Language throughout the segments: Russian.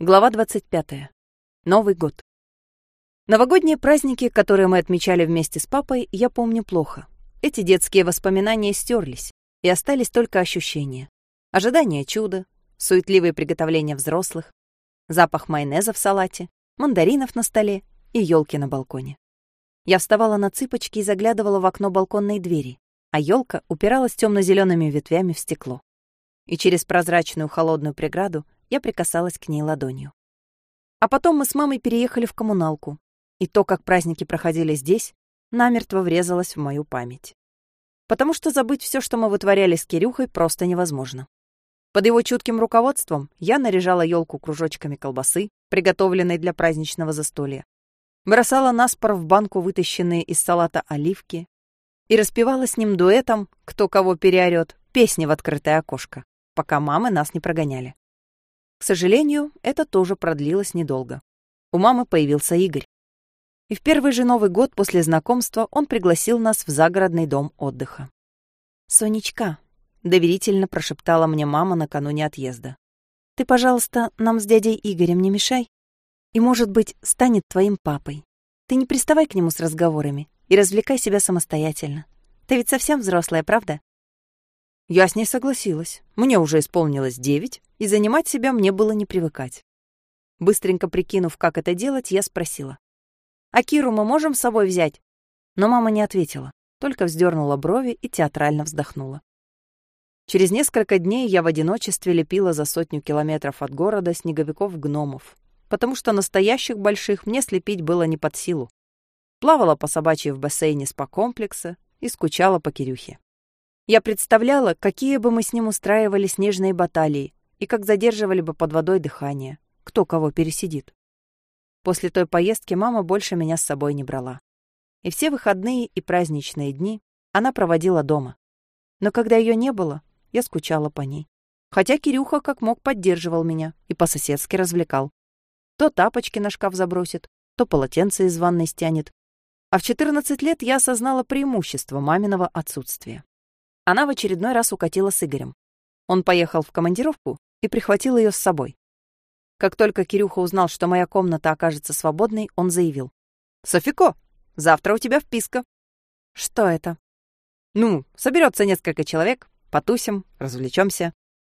Глава 25. Новый год. Новогодние праздники, которые мы отмечали вместе с папой, я помню плохо. Эти детские воспоминания стерлись, и остались только ощущения. Ожидание чуда, суетливые приготовления взрослых, запах майонеза в салате, мандаринов на столе и елки на балконе. Я вставала на цыпочки и заглядывала в окно балконной двери, а елка упиралась темно-зелеными ветвями в стекло. И через прозрачную холодную преграду я прикасалась к ней ладонью. А потом мы с мамой переехали в коммуналку, и то, как праздники проходили здесь, намертво врезалось в мою память. Потому что забыть все, что мы вытворяли с Кирюхой, просто невозможно. Под его чутким руководством я наряжала елку кружочками колбасы, приготовленной для праздничного застолья, бросала наспор в банку вытащенные из салата оливки и распевала с ним дуэтом «Кто кого переорёт» песни в открытое окошко, пока мамы нас не прогоняли. Сожалению, это тоже продлилось недолго. У мамы появился Игорь. И в первый же Новый год после знакомства он пригласил нас в загородный дом отдыха. «Сонечка», — доверительно прошептала мне мама накануне отъезда, «ты, пожалуйста, нам с дядей Игорем не мешай. И, может быть, станет твоим папой. Ты не приставай к нему с разговорами и развлекай себя самостоятельно. Ты ведь совсем взрослая, правда?» Я с ней согласилась. Мне уже исполнилось девять, и занимать себя мне было не привыкать. Быстренько прикинув, как это делать, я спросила. «А Киру мы можем с собой взять?» Но мама не ответила, только вздернула брови и театрально вздохнула. Через несколько дней я в одиночестве лепила за сотню километров от города снеговиков-гномов, потому что настоящих больших мне слепить было не под силу. Плавала по собачьей в бассейне спа-комплекса и скучала по Кирюхе. Я представляла, какие бы мы с ним устраивали снежные баталии и как задерживали бы под водой дыхание, кто кого пересидит. После той поездки мама больше меня с собой не брала. И все выходные и праздничные дни она проводила дома. Но когда ее не было, я скучала по ней. Хотя Кирюха как мог поддерживал меня и по-соседски развлекал. То тапочки на шкаф забросит, то полотенце из ванной стянет. А в 14 лет я осознала преимущество маминого отсутствия. Она в очередной раз укатила с Игорем. Он поехал в командировку и прихватил ее с собой. Как только Кирюха узнал, что моя комната окажется свободной, он заявил. «Софико, завтра у тебя вписка». «Что это?» «Ну, соберется несколько человек, потусим, развлечемся».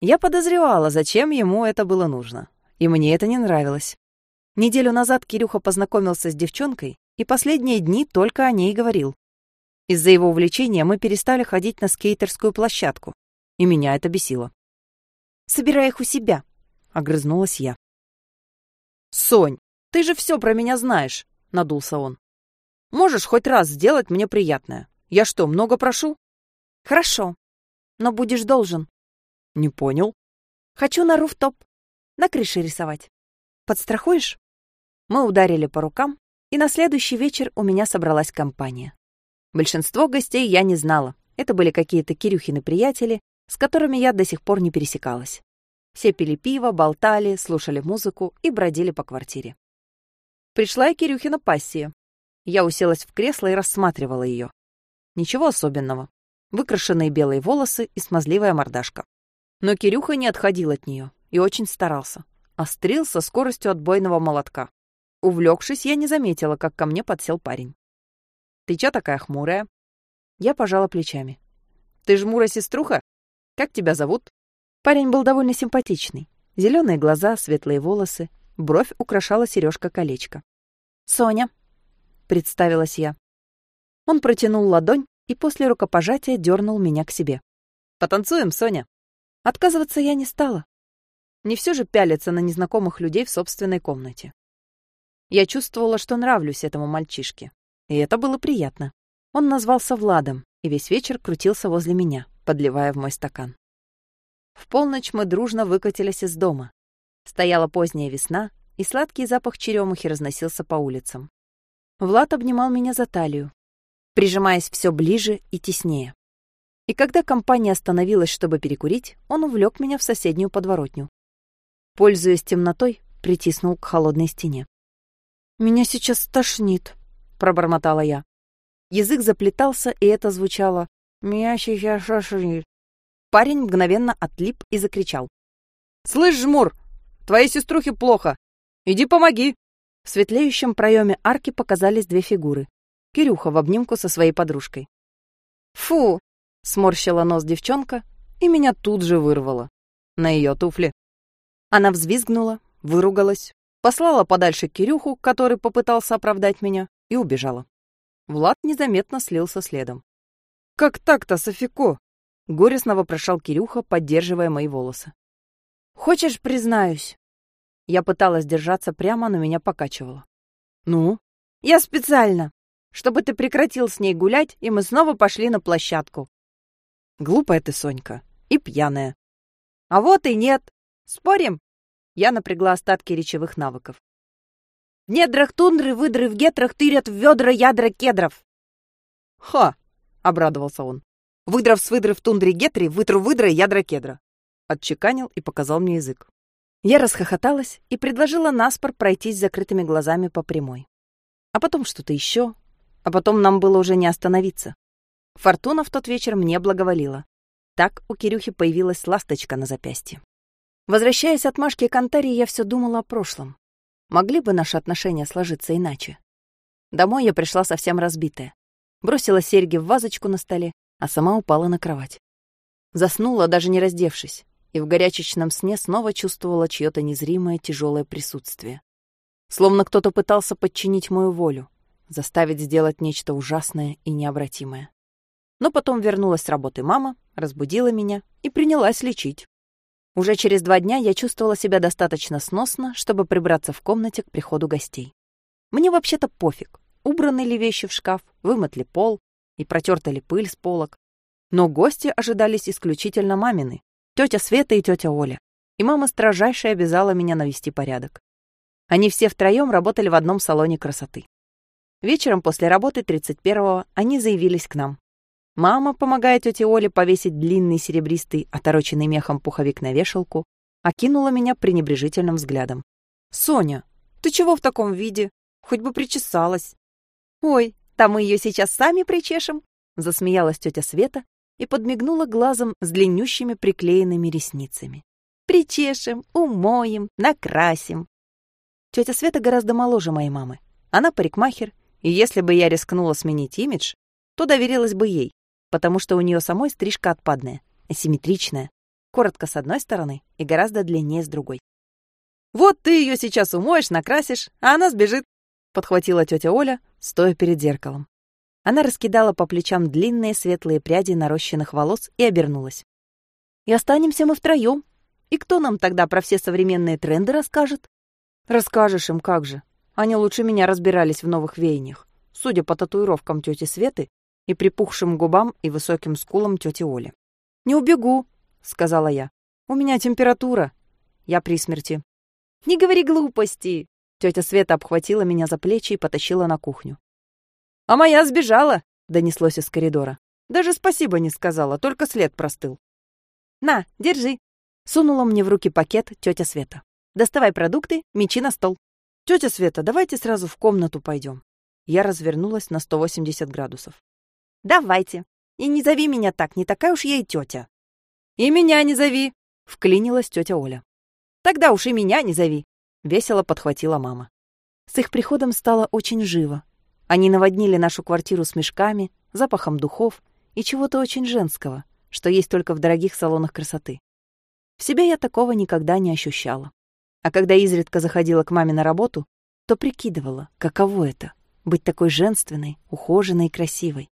Я подозревала, зачем ему это было нужно. И мне это не нравилось. Неделю назад Кирюха познакомился с девчонкой, и последние дни только о ней говорил. Из-за его увлечения мы перестали ходить на скейтерскую площадку, и меня это бесило. «Собирай их у себя», — огрызнулась я. «Сонь, ты же все про меня знаешь», — надулся он. «Можешь хоть раз сделать мне приятное? Я что, много прошу?» «Хорошо, но будешь должен». «Не понял». «Хочу на руфтоп, на крыше рисовать. Подстрахуешь?» Мы ударили по рукам, и на следующий вечер у меня собралась компания. Большинство гостей я не знала. Это были какие-то Кирюхины приятели, с которыми я до сих пор не пересекалась. Все пили пиво, болтали, слушали музыку и бродили по квартире. Пришла и Кирюхина пассия. Я уселась в кресло и рассматривала ее. Ничего особенного. Выкрашенные белые волосы и смазливая мордашка. Но Кирюха не отходил от нее и очень старался. Острил со скоростью отбойного молотка. Увлекшись, я не заметила, как ко мне подсел парень. Ты чё такая хмурая?» Я пожала плечами. «Ты жмура сеструха? Как тебя зовут?» Парень был довольно симпатичный. Зеленые глаза, светлые волосы, бровь украшала сережка колечко «Соня», — представилась я. Он протянул ладонь и после рукопожатия дернул меня к себе. «Потанцуем, Соня?» Отказываться я не стала. Не все же пялиться на незнакомых людей в собственной комнате. Я чувствовала, что нравлюсь этому мальчишке. И это было приятно. Он назвался Владом и весь вечер крутился возле меня, подливая в мой стакан. В полночь мы дружно выкатились из дома. Стояла поздняя весна, и сладкий запах черемухи разносился по улицам. Влад обнимал меня за талию, прижимаясь все ближе и теснее. И когда компания остановилась, чтобы перекурить, он увлек меня в соседнюю подворотню. Пользуясь темнотой, притиснул к холодной стене. «Меня сейчас тошнит», пробормотала я. Язык заплетался, и это звучало «Мящий шашни». Парень мгновенно отлип и закричал. «Слышь, жмур, Твоей сеструхе плохо. Иди помоги!» В светлеющем проеме арки показались две фигуры. Кирюха в обнимку со своей подружкой. «Фу!» — сморщила нос девчонка, и меня тут же вырвало. На ее туфли. Она взвизгнула, выругалась, послала подальше Кирюху, который попытался оправдать меня, и убежала. Влад незаметно слился следом. «Как так-то, Софико?» — горестно вопрошал Кирюха, поддерживая мои волосы. «Хочешь, признаюсь?» Я пыталась держаться прямо, но меня покачивало. «Ну?» «Я специально, чтобы ты прекратил с ней гулять, и мы снова пошли на площадку». «Глупая ты, Сонька, и пьяная». «А вот и нет. Спорим?» Я напрягла остатки речевых навыков. Недрах тундры выдры в гетрах тырят в ведра ядра кедров. «Ха!» — обрадовался он. «Выдров с выдры в тундре гетри, вытру выдра ядра кедра». Отчеканил и показал мне язык. Я расхохоталась и предложила наспор пройтись закрытыми глазами по прямой. А потом что-то еще. А потом нам было уже не остановиться. Фортуна в тот вечер мне благоволила. Так у Кирюхи появилась ласточка на запястье. Возвращаясь от Машки к Антарии, я все думала о прошлом. Могли бы наши отношения сложиться иначе? Домой я пришла совсем разбитая. Бросила серьги в вазочку на столе, а сама упала на кровать. Заснула, даже не раздевшись, и в горячечном сне снова чувствовала чье-то незримое тяжелое присутствие. Словно кто-то пытался подчинить мою волю, заставить сделать нечто ужасное и необратимое. Но потом вернулась с работы мама, разбудила меня и принялась лечить. Уже через два дня я чувствовала себя достаточно сносно, чтобы прибраться в комнате к приходу гостей. Мне вообще-то пофиг, убраны ли вещи в шкаф, вымыт ли пол и протерта ли пыль с полок. Но гости ожидались исключительно мамины, тетя Света и тетя Оля. И мама строжайше обязала меня навести порядок. Они все втроем работали в одном салоне красоты. Вечером после работы 31-го они заявились к нам. Мама, помогая тете Оле повесить длинный серебристый, отороченный мехом пуховик на вешалку, окинула меня пренебрежительным взглядом. «Соня, ты чего в таком виде? Хоть бы причесалась». «Ой, там мы ее сейчас сами причешем», — засмеялась тетя Света и подмигнула глазом с длиннющими приклеенными ресницами. «Причешем, умоем, накрасим». Тетя Света гораздо моложе моей мамы. Она парикмахер, и если бы я рискнула сменить имидж, то доверилась бы ей потому что у нее самой стрижка отпадная, асимметричная, коротко с одной стороны и гораздо длиннее с другой. «Вот ты ее сейчас умоешь, накрасишь, а она сбежит», — подхватила тетя Оля, стоя перед зеркалом. Она раскидала по плечам длинные светлые пряди нарощенных волос и обернулась. «И останемся мы втроем. И кто нам тогда про все современные тренды расскажет?» «Расскажешь им, как же. Они лучше меня разбирались в новых веяниях. Судя по татуировкам тети Светы, и припухшим губам и высоким скулам тети Оли. «Не убегу», — сказала я. «У меня температура. Я при смерти». «Не говори глупости!» Тетя Света обхватила меня за плечи и потащила на кухню. «А моя сбежала!» — донеслось из коридора. «Даже спасибо не сказала, только след простыл». «На, держи!» — сунула мне в руки пакет тетя Света. «Доставай продукты, мечи на стол». «Тетя Света, давайте сразу в комнату пойдем». Я развернулась на 180 градусов. Давайте. И не зови меня так, не такая уж я и тетя. И меня не зови, вклинилась тетя Оля. Тогда уж и меня не зови, весело подхватила мама. С их приходом стало очень живо. Они наводнили нашу квартиру с мешками, запахом духов и чего-то очень женского, что есть только в дорогих салонах красоты. В себе я такого никогда не ощущала. А когда изредка заходила к маме на работу, то прикидывала, каково это — быть такой женственной, ухоженной и красивой.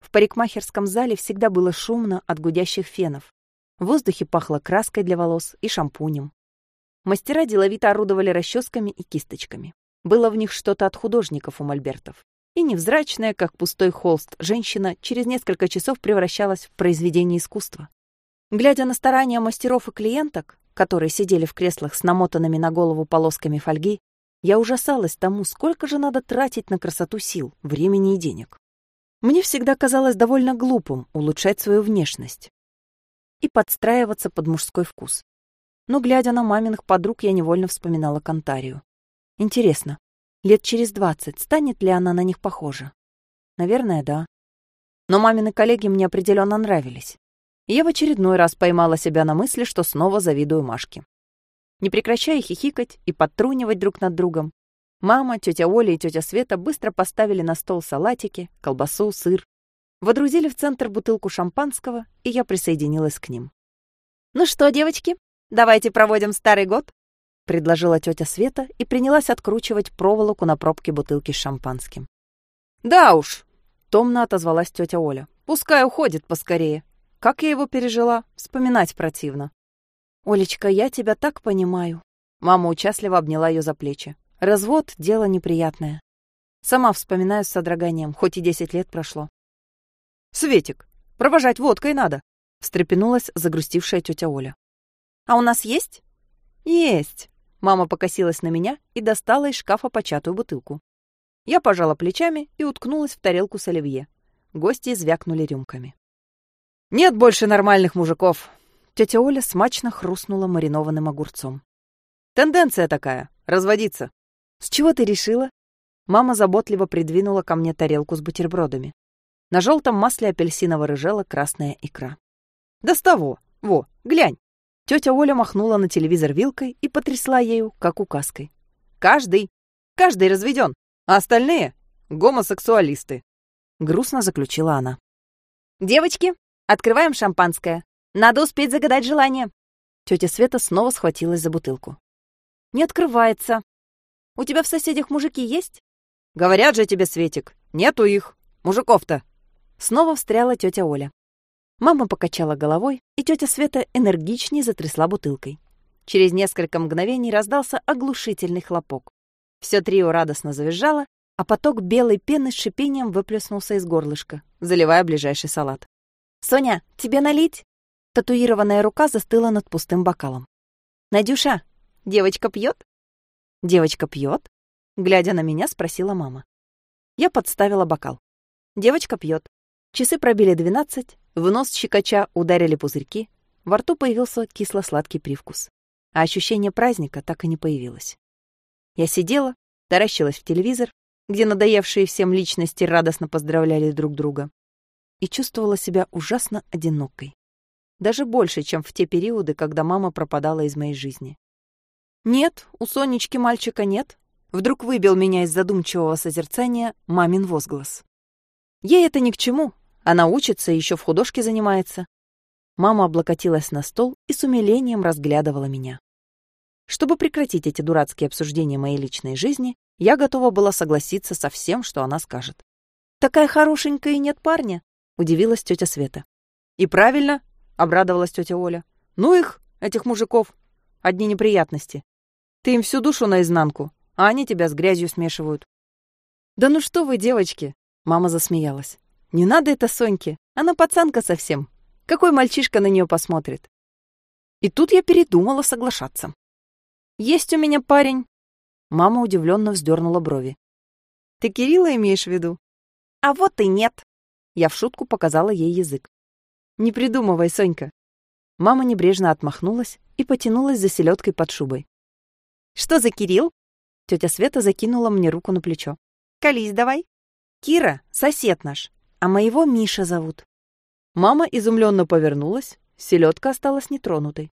В парикмахерском зале всегда было шумно от гудящих фенов. В воздухе пахло краской для волос и шампунем. Мастера деловито орудовали расческами и кисточками. Было в них что-то от художников у мольбертов. И невзрачная, как пустой холст, женщина через несколько часов превращалась в произведение искусства. Глядя на старания мастеров и клиенток, которые сидели в креслах с намотанными на голову полосками фольги, я ужасалась тому, сколько же надо тратить на красоту сил, времени и денег. Мне всегда казалось довольно глупым улучшать свою внешность и подстраиваться под мужской вкус. Но, глядя на маминых подруг, я невольно вспоминала Кантарию. Интересно, лет через двадцать станет ли она на них похожа? Наверное, да. Но мамины коллеги мне определенно нравились. И я в очередной раз поймала себя на мысли, что снова завидую Машке. Не прекращая хихикать и подтрунивать друг над другом, мама, тетя Оля и тетя Света быстро поставили на стол салатики, колбасу, сыр. Водрузили в центр бутылку шампанского, и я присоединилась к ним. «Ну что, девочки, давайте проводим старый год?» — предложила тетя Света и принялась откручивать проволоку на пробке бутылки с шампанским. «Да уж!» — томно отозвалась тетя Оля. «Пускай уходит поскорее. Как я его пережила, вспоминать противно». «Олечка, я тебя так понимаю». Мама участливо обняла ее за плечи. «Развод — дело неприятное. Сама вспоминаю с содроганием, хоть и десять лет прошло». «Светик, провожать водкой надо», — встрепенулась загрустившая тетя Оля. «А у нас есть?» «Есть». Мама покосилась на меня и достала из шкафа початую бутылку. Я пожала плечами и уткнулась в тарелку с оливье. Гости звякнули рюмками. «Нет больше нормальных мужиков!» Тетя Оля смачно хрустнула маринованным огурцом. «Тенденция такая — разводиться». «С чего ты решила?» Мама заботливо придвинула ко мне тарелку с бутербродами. На желтом масле апельсиново-рыжела красная икра. «Да с того! Во, глянь!» Тетя Оля махнула на телевизор вилкой и потрясла ею, как указкой. «Каждый! Каждый разведен, а остальные — гомосексуалисты!» Грустно заключила она. «Девочки, открываем шампанское. Надо успеть загадать желание». Тетя Света снова схватилась за бутылку. «Не открывается. У тебя в соседях мужики есть?» «Говорят же тебе, Светик, нету их. Мужиков-то!» Снова встряла тетя Оля. Мама покачала головой, и тетя Света энергичнее затрясла бутылкой. Через несколько мгновений раздался оглушительный хлопок. Все трио радостно завизжало, а поток белой пены с шипением выплеснулся из горлышка, заливая ближайший салат. «Соня, тебе налить?» Татуированная рука застыла над пустым бокалом. «Надюша, девочка пьет?» «Девочка пьет?» Глядя на меня, спросила мама. Я подставила бокал. Девочка пьет. Часы пробили двенадцать, в нос щекоча ударили пузырьки, во рту появился кисло-сладкий привкус. А ощущение праздника так и не появилось. Я сидела, таращилась в телевизор, где надоевшие всем личности радостно поздравляли друг друга, и чувствовала себя ужасно одинокой. Даже больше, чем в те периоды, когда мама пропадала из моей жизни. Нет, у Сонечки мальчика нет. Вдруг выбил меня из задумчивого созерцания мамин возглас. Ей это ни к чему. Она учится и еще в художке занимается. Мама облокотилась на стол и с умилением разглядывала меня. Чтобы прекратить эти дурацкие обсуждения моей личной жизни, я готова была согласиться со всем, что она скажет. «Такая хорошенькая и нет парня», — удивилась тетя Света. «И правильно», — обрадовалась тетя Оля. «Ну их, этих мужиков, одни неприятности. Ты им всю душу наизнанку, а они тебя с грязью смешивают». «Да ну что вы, девочки!» Мама засмеялась. «Не надо это Соньке, она пацанка совсем. Какой мальчишка на нее посмотрит?» И тут я передумала соглашаться. «Есть у меня парень». Мама удивленно вздернула брови. «Ты Кирилла имеешь в виду?» «А вот и нет». Я в шутку показала ей язык. «Не придумывай, Сонька». Мама небрежно отмахнулась и потянулась за селедкой под шубой. «Что за Кирилл?» Тетя Света закинула мне руку на плечо. «Колись давай». Кира — сосед наш, а моего Миша зовут». Мама изумленно повернулась, селедка осталась нетронутой.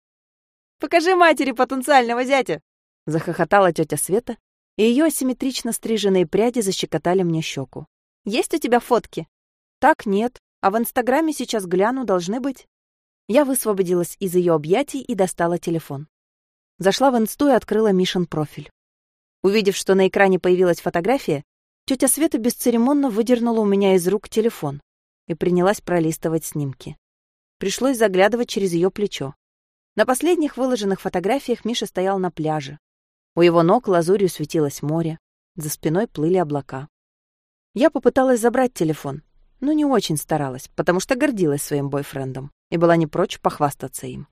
«Покажи матери потенциального зятя!» — захохотала тетя Света, и ее асимметрично стриженные пряди защекотали мне щеку. «Есть у тебя фотки?» «Так нет, а в Инстаграме сейчас гляну, должны быть». Я высвободилась из ее объятий и достала телефон. Зашла в инсту и открыла Мишин профиль. Увидев, что на экране появилась фотография, Тетя Света бесцеремонно выдернула у меня из рук телефон и принялась пролистывать снимки. Пришлось заглядывать через ее плечо. На последних выложенных фотографиях Миша стоял на пляже. У его ног лазурью светилось море, за спиной плыли облака. Я попыталась забрать телефон, но не очень старалась, потому что гордилась своим бойфрендом и была не прочь похвастаться им.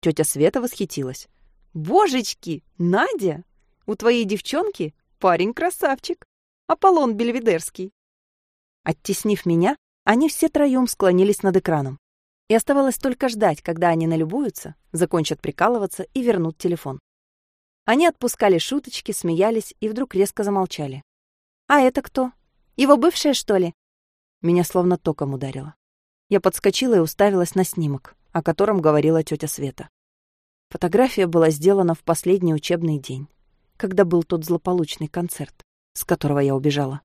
Тетя Света восхитилась. «Божечки, Надя, у твоей девчонки парень красавчик!» Аполлон Бельведерский. Оттеснив меня, они все троем склонились над экраном. И оставалось только ждать, когда они налюбуются, закончат прикалываться и вернут телефон. Они отпускали шуточки, смеялись и вдруг резко замолчали. «А это кто? Его бывшая, что ли?» Меня словно током ударило. Я подскочила и уставилась на снимок, о котором говорила тетя Света. Фотография была сделана в последний учебный день, когда был тот злополучный концерт, с которого я убежала.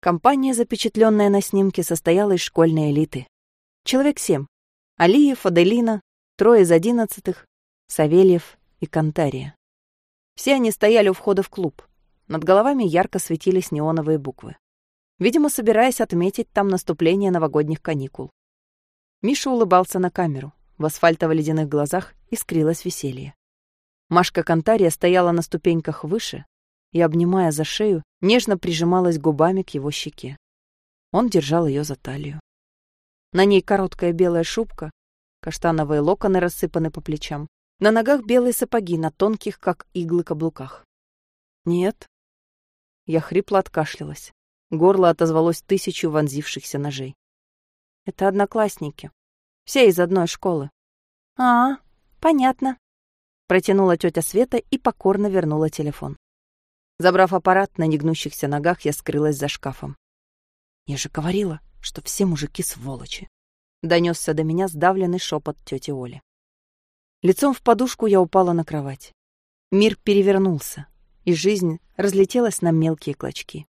Компания, запечатленная на снимке, состояла из школьной элиты. Человек семь. Алиев, Аделина, трое из одиннадцатых, Савельев и Кантария. Все они стояли у входа в клуб. Над головами ярко светились неоновые буквы. Видимо, собираясь отметить там наступление новогодних каникул. Миша улыбался на камеру. В асфальтово-ледяных глазах искрилось веселье. Машка Кантария стояла на ступеньках выше и, обнимая за шею, нежно прижималась губами к его щеке. Он держал ее за талию. На ней короткая белая шубка, каштановые локоны рассыпаны по плечам, на ногах белые сапоги на тонких, как иглы, каблуках. Нет. Я хрипло откашлялась. Горло отозвалось тысячу вонзившихся ножей. Это одноклассники. Все из одной школы. А, понятно. Протянула тетя Света и покорно вернула телефон. Забрав аппарат на негнущихся ногах, я скрылась за шкафом. Я же говорила, что все мужики сволочи. Донесся до меня сдавленный шепот тети Оли. Лицом в подушку я упала на кровать. Мир перевернулся, и жизнь разлетелась на мелкие клочки.